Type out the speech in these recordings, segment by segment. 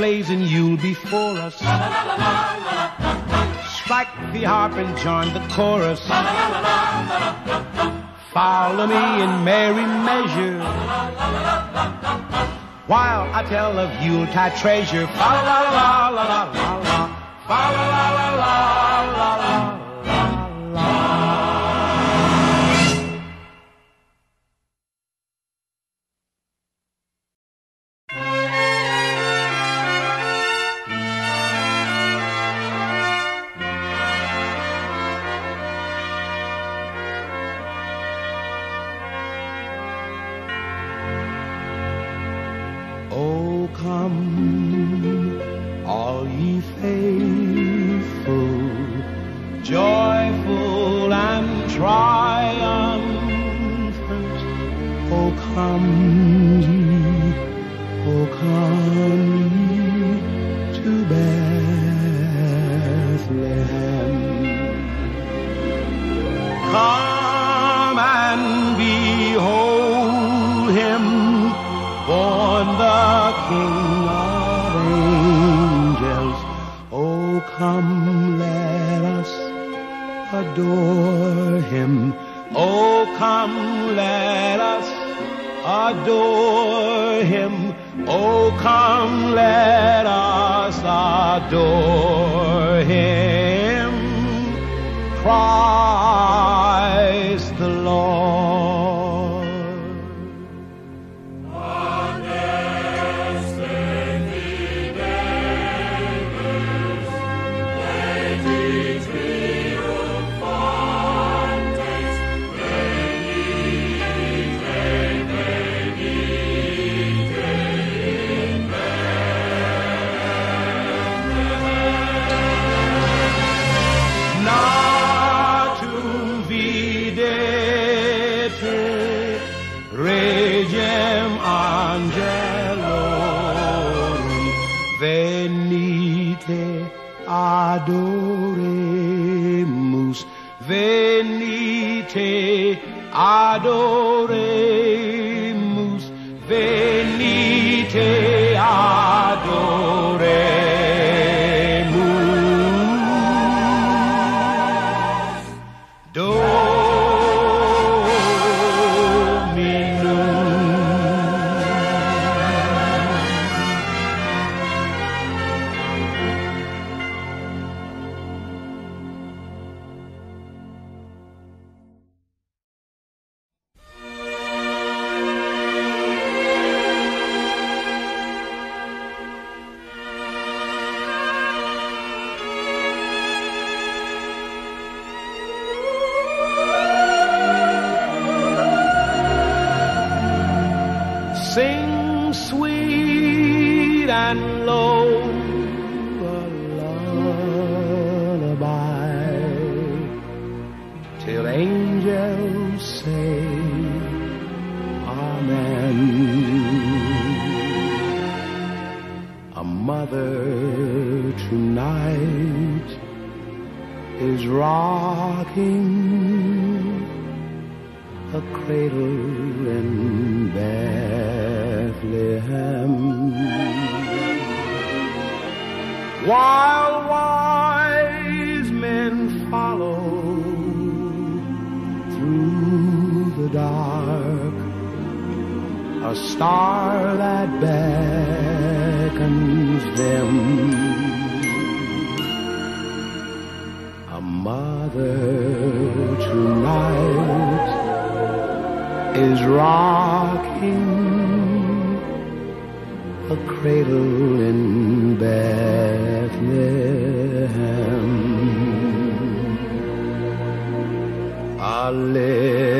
Blazing Yule before us. Strike the harp and join the chorus. Follow me in merry measure. While I tell of Yuletide treasure. La la la la la la la la la la la la la come,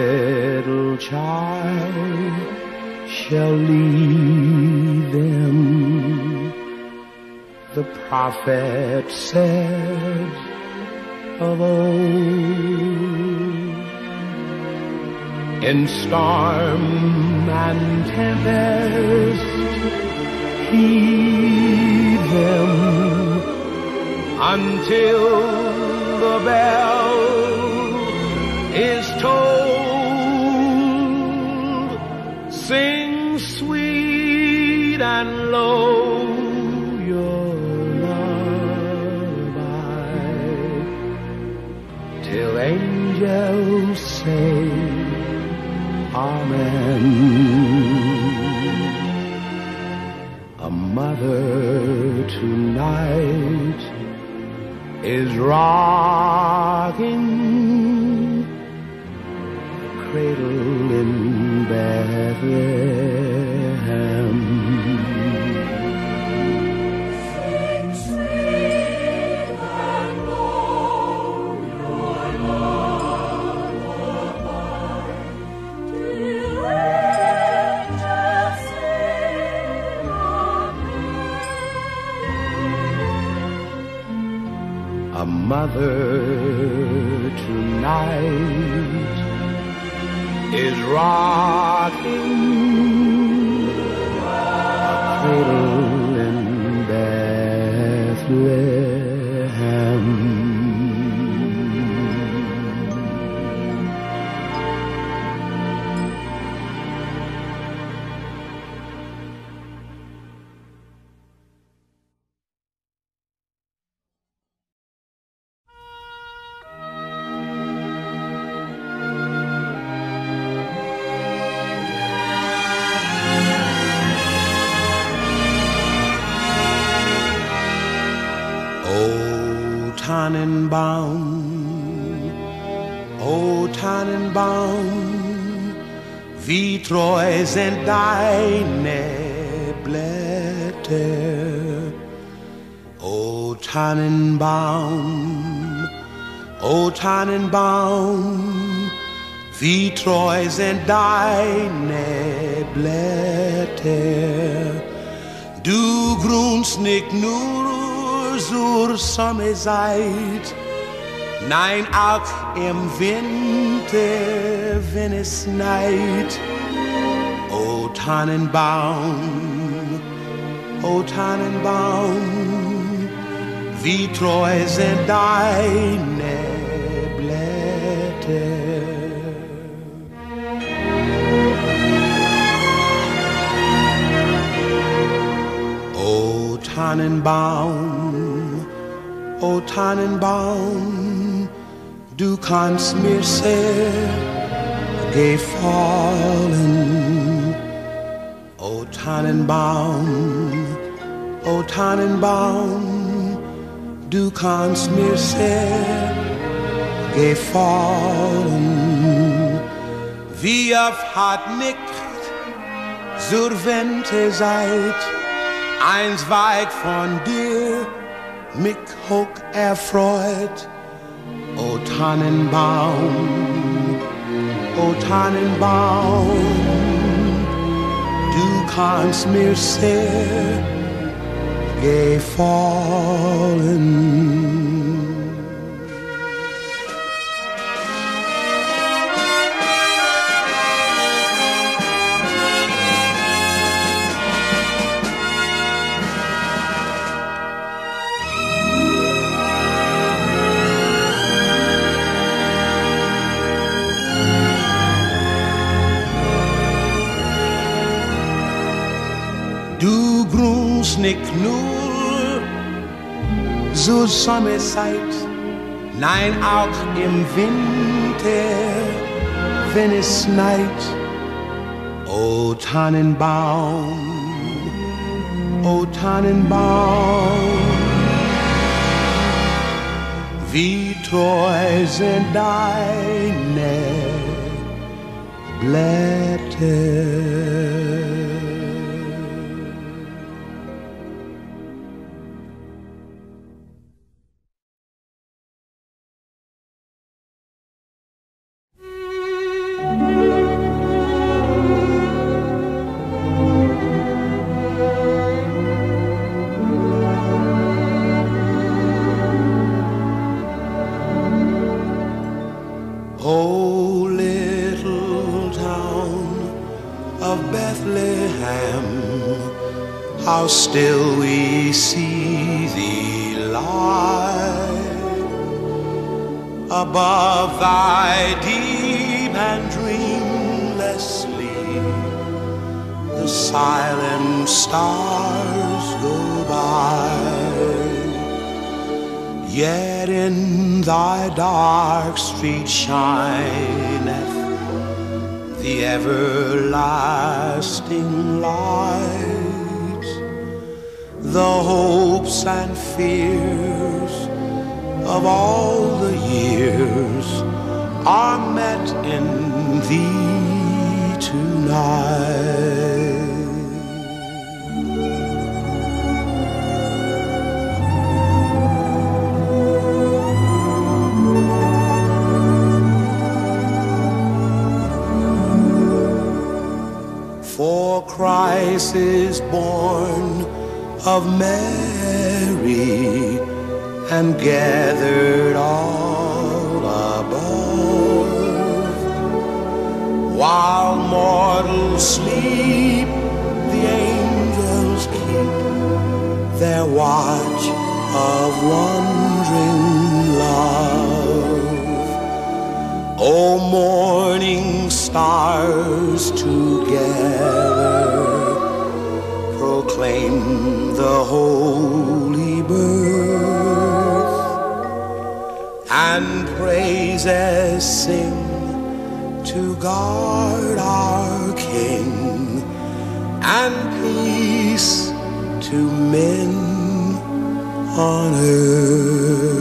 little child shall lead them. The prophet said of old. In storm and tempest, heed them until the bell sweet and low your lullaby till angels say Amen. A mother tonight is rocking cradle in Bethlehem. Mother tonight is rocking a cradle in Bethlehem. Sind deine Blätter. O Tannenbaum, O Tannenbaum, wie treu sind deine Blätter. Du grunst nicht nur zur Sommerzeit, nein auch im Winter, wenn es schneit. O Tannenbaum, o Tannenbaum, wie treu sind er deine Blätter. O Tannenbaum, o Tannenbaum, du kannst mir sehr gefallen. Tannenbaum, o Tannenbaum, du kannst mir sehr gefallen. Wie oft hat nicht zur Winterzeit eins weit von dir mich hoch erfreut. O Tannenbaum, o Tannenbaum, du kannst mir sehr gefallen. Nicht nur zur Sommerzeit, nein auch im Winter, wenn es schneit. O Tannenbaum, o Tannenbaum, wie treu sind deine Blätter. Still we see thee lie above thy deep and dreamless sleep. The silent stars go by, yet in thy dark street shineth the everlasting light, the hopes and fears of all the years are met in thee tonight. For Christ is born of Mary and gathered all above. While mortals sleep, the angels keep their watch of wondering love. O morning stars together proclaim the holy birth and praises sing to God our King and peace to men on earth.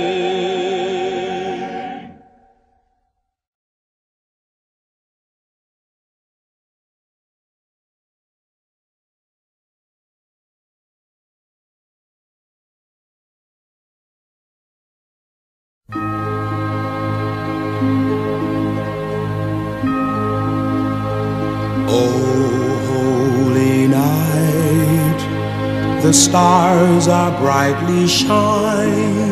The stars are brightly shining.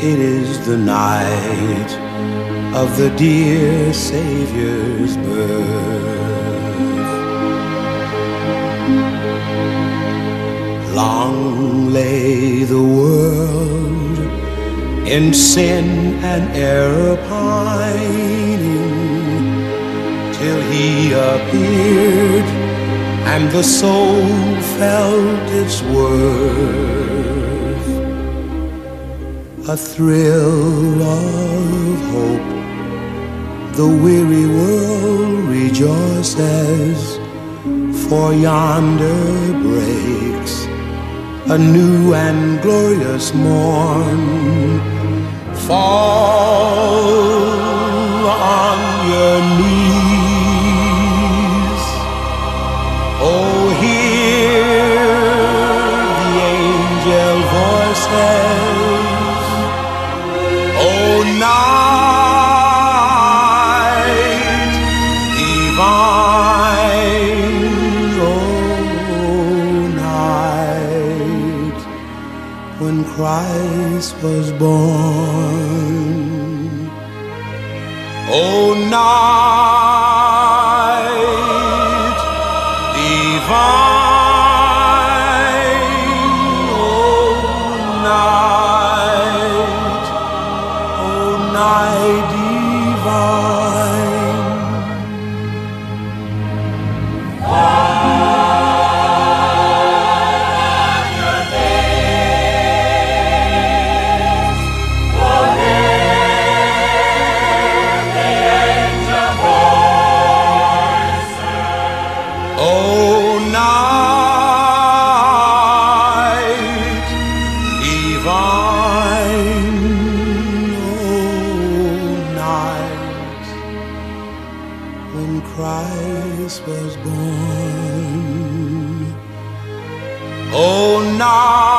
It is the night of the dear Savior's birth. Long lay the world in sin and error pining till he appeared and the soul felt its worth. A thrill of hope, the weary world rejoices, for yonder breaks a new and glorious morn. Fall on your knees. says, Oh, night divine, oh, night when Christ was born. Oh, night. Oh, night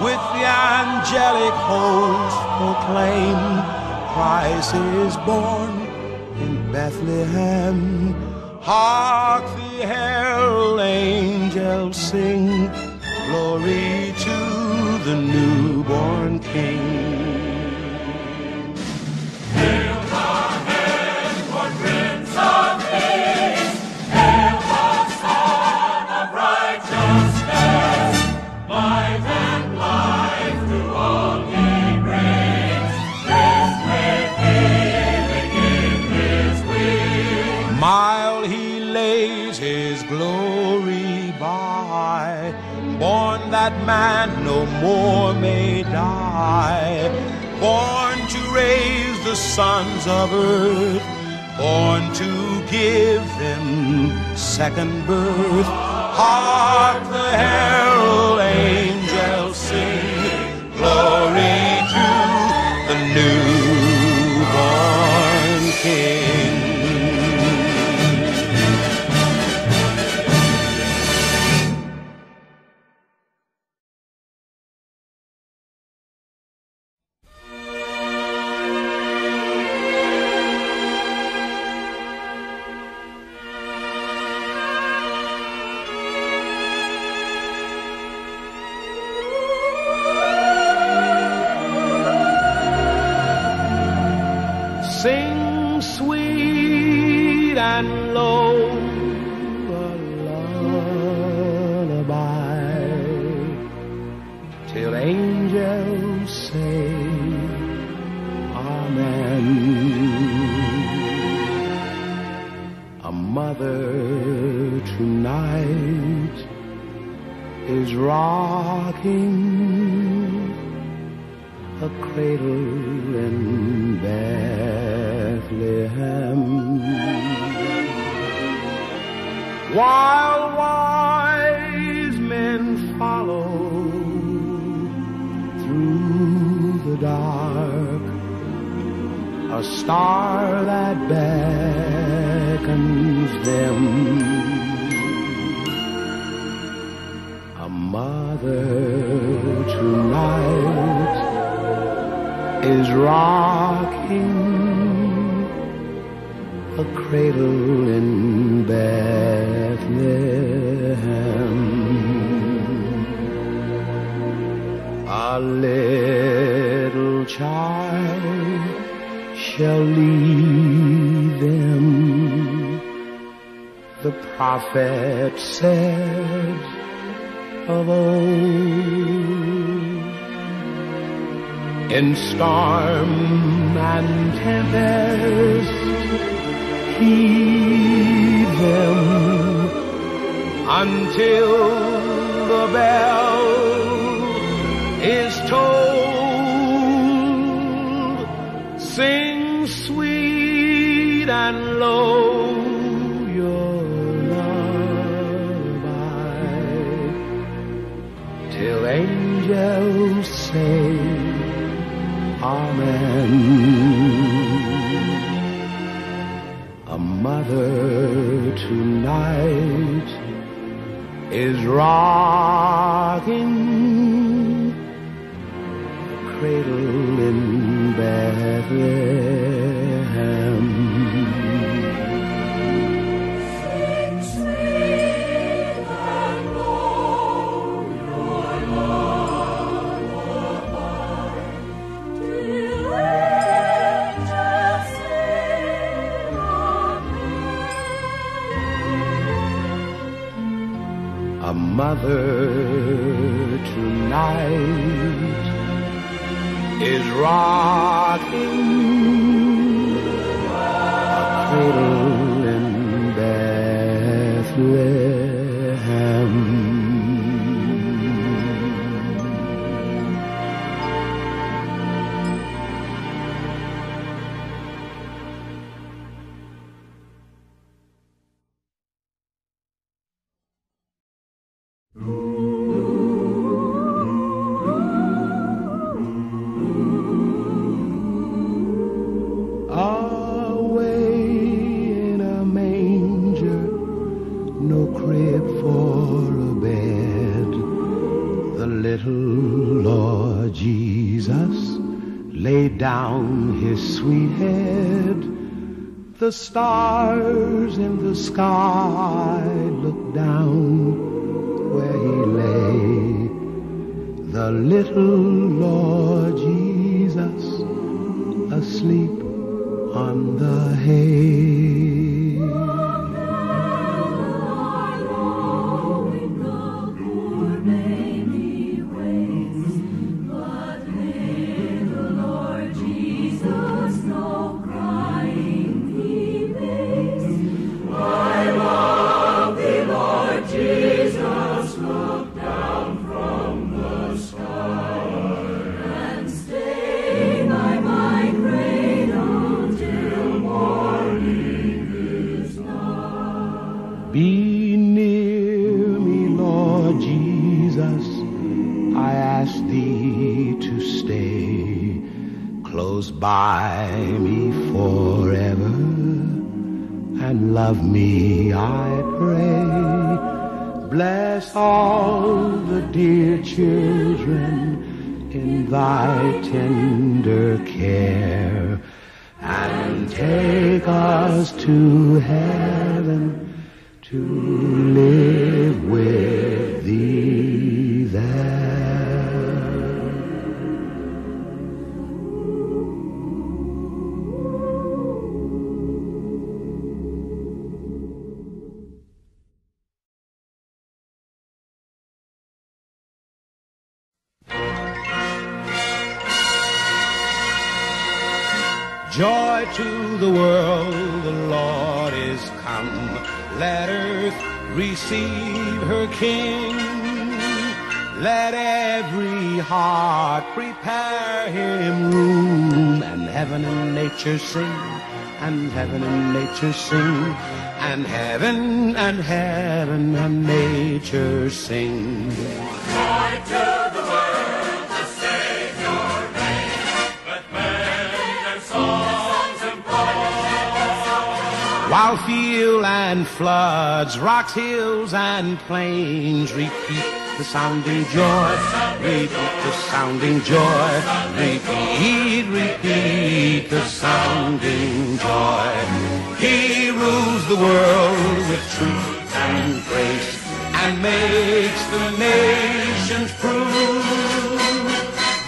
With the angelic host proclaim, Christ is born in Bethlehem. Hark the herald angels sing, glory to the newborn King. Man no more may die, born to raise the sons of earth, born to give them second birth. Hark the herald angels sing, glory to the newborn King. is rocking a cradle in Bethlehem. A little child shall lead them. The prophet said of old. In storm and tempest, heed them until the bell is tolled. Sing sweet and low your lullaby till angels say Amen. A mother tonight is rocking cradle in Bethlehem. Rocking sweet head. The stars in the sky looked down where he lay. The little Lord Jesus asleep on the hay. Love me, I pray. Bless all the dear children in thy tender care and take us to heaven to live with nature sing, and heaven and nature sing, and heaven and heaven and nature sing. While field and floods, rocks, hills, and plains repeat the sounding joy, repeat the sounding joy, repeat, repeat the sounding joy. He rules the world with truth and grace and makes the nations prove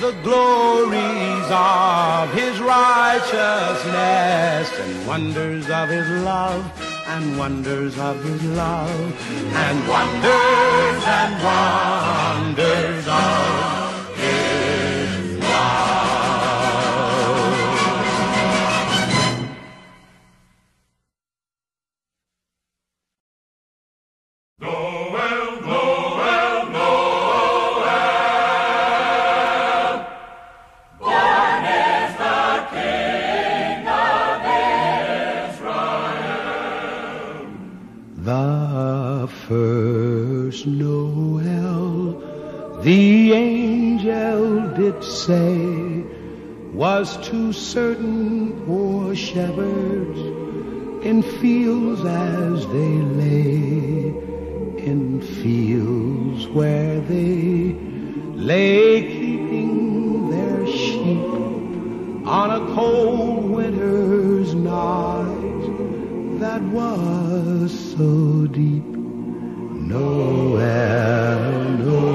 the glories of his righteousness. righteousness and wonders of his love and wonders of his love. And wonders and wonders of say, was to certain poor shepherds in fields as they lay, in fields where they lay keeping their sheep on a cold winter's night that was so deep. Noel, Noel,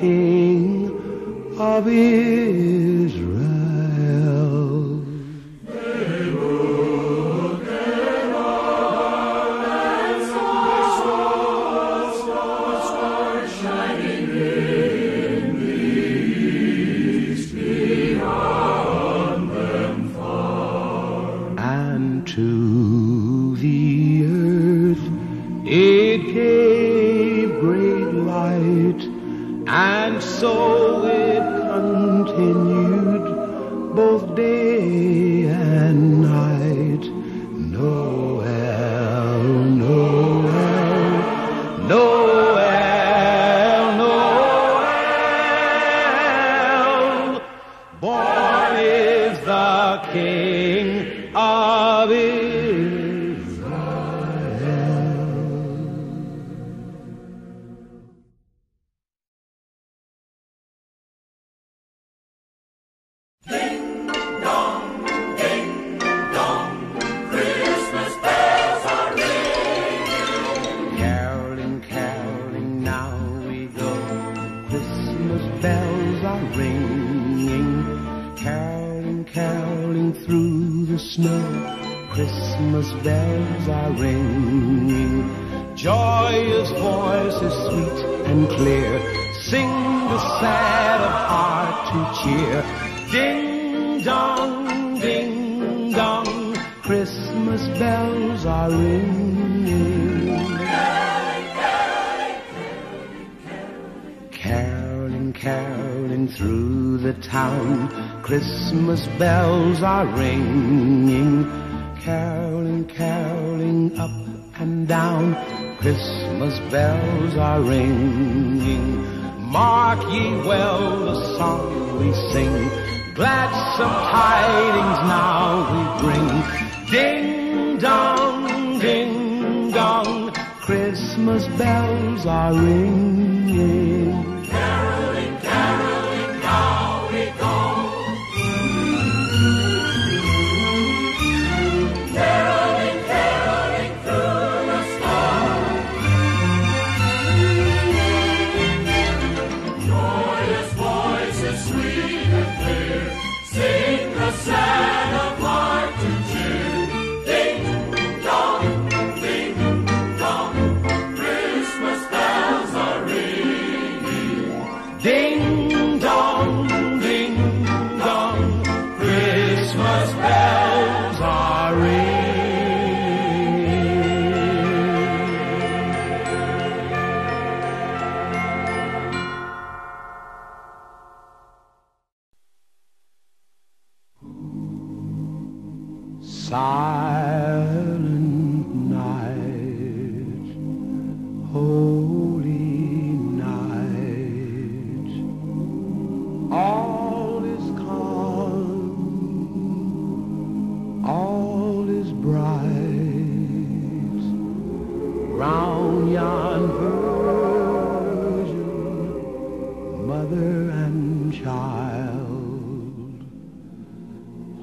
King of Israel. Snow. Christmas bells are ringing. Joyous voices sweet and clear. Sing the sad of heart to cheer. Ding dong, ding dong. Christmas bells are ringing. Caroling, caroling through the town, Christmas bells are ringing. Caroling, caroling up and down, Christmas bells are ringing. Mark ye well the song we sing, gladsome tidings now we bring. Ding dong, ding dong, Christmas bells are ringing.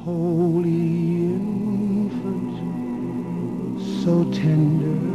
Holy infant, so tender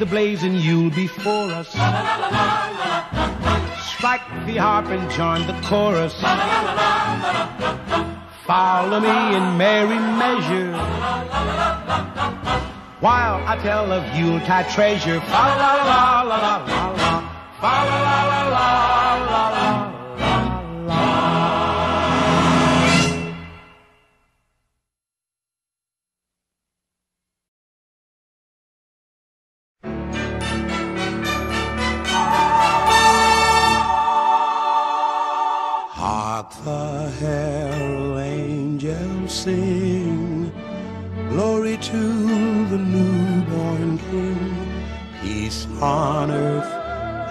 The blazing Yule before us. Strike the harp and join the chorus. Follow me in merry measure. While I tell of Yuletide treasure. La la la la la la. La la la la la la.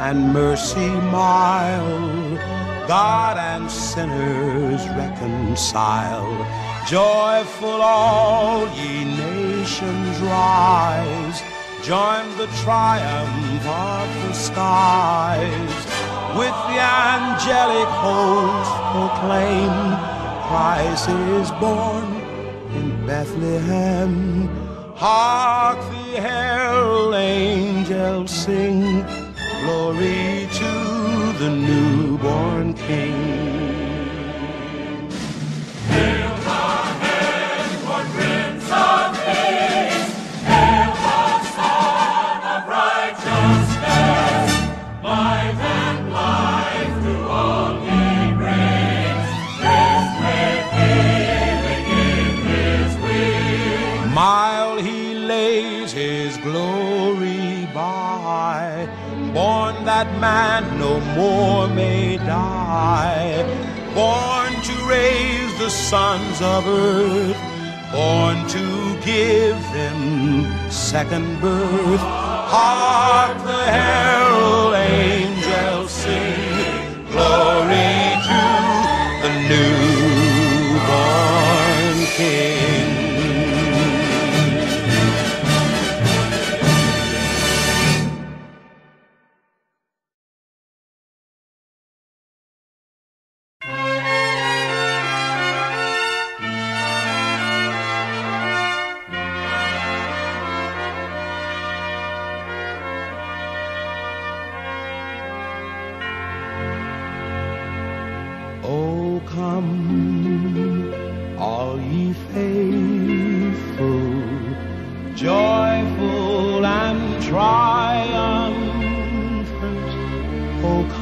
And mercy mild, God and sinners reconciled. Joyful all ye nations rise, join the triumph of the skies. With the angelic host proclaim, Christ is born in Bethlehem. Hark the herald angels sing, glory to the newborn King. Sons of earth, born to give them second birth. Hark the herald angels sing, glory to the newborn King.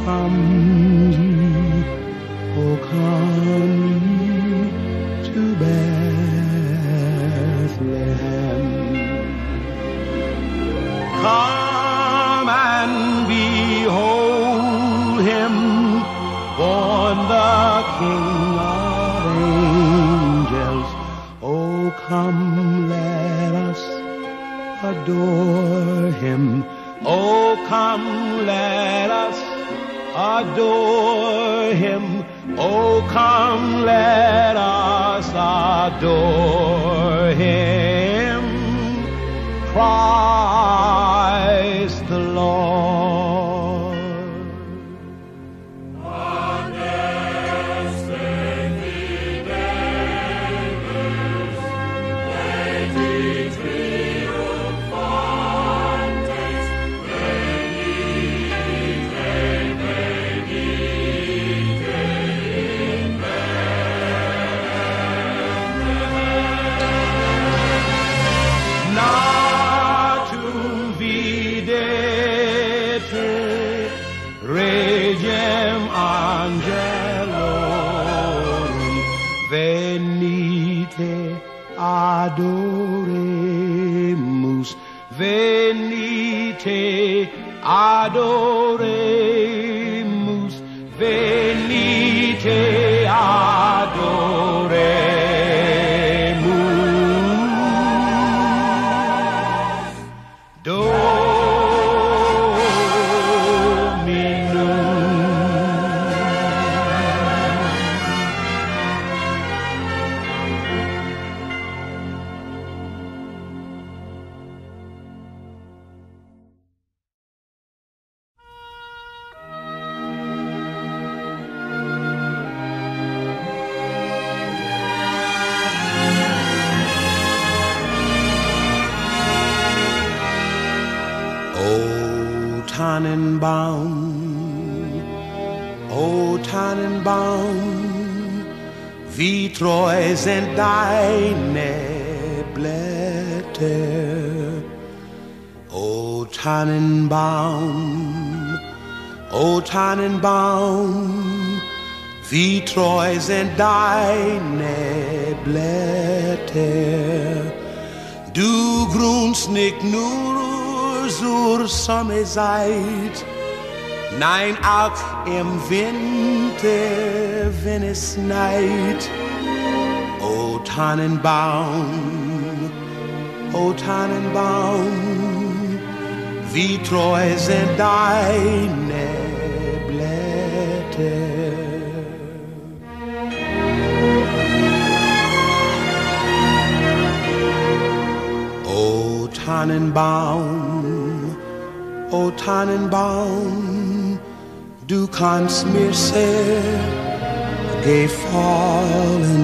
Come regem angelorum venite adoremus venite adoremus venite adoremus treu sind deine Blätter. O Tannenbaum, O Tannenbaum, wie treu deine Blätter. Du grunst nicht nur zur Sommerzeit, nein auch im Winter, wenn es schneit. O Tannenbaum, O Tannenbaum, wie treu sind deine Blätter. O Tannenbaum, O Tannenbaum, du kannst mir sehr gefallen.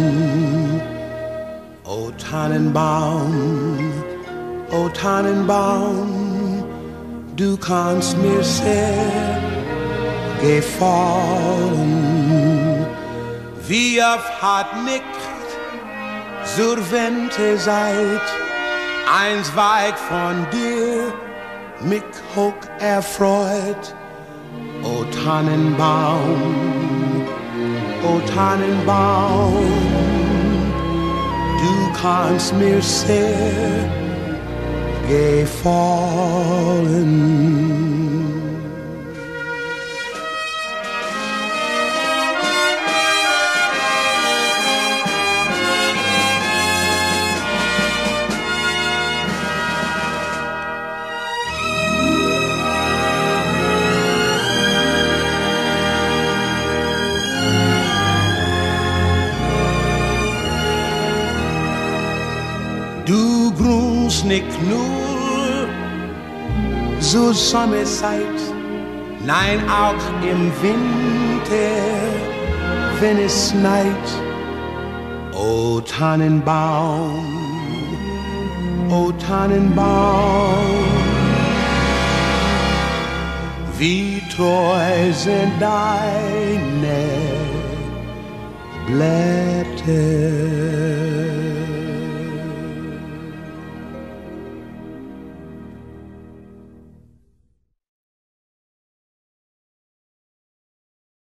O Tannenbaum, O Tannenbaum, du kannst mir sehr gefallen. Wie oft hat nicht zur Winterzeit eins weit von dir mich hoch erfreut. O Tannenbaum, O Tannenbaum, du kannst mir sehr gefallen. Grunst nicht nur zur Sommerzeit, nein auch im Winter, wenn es schneit. O Tannenbaum, O Tannenbaum, wie treu sind deine Blätter.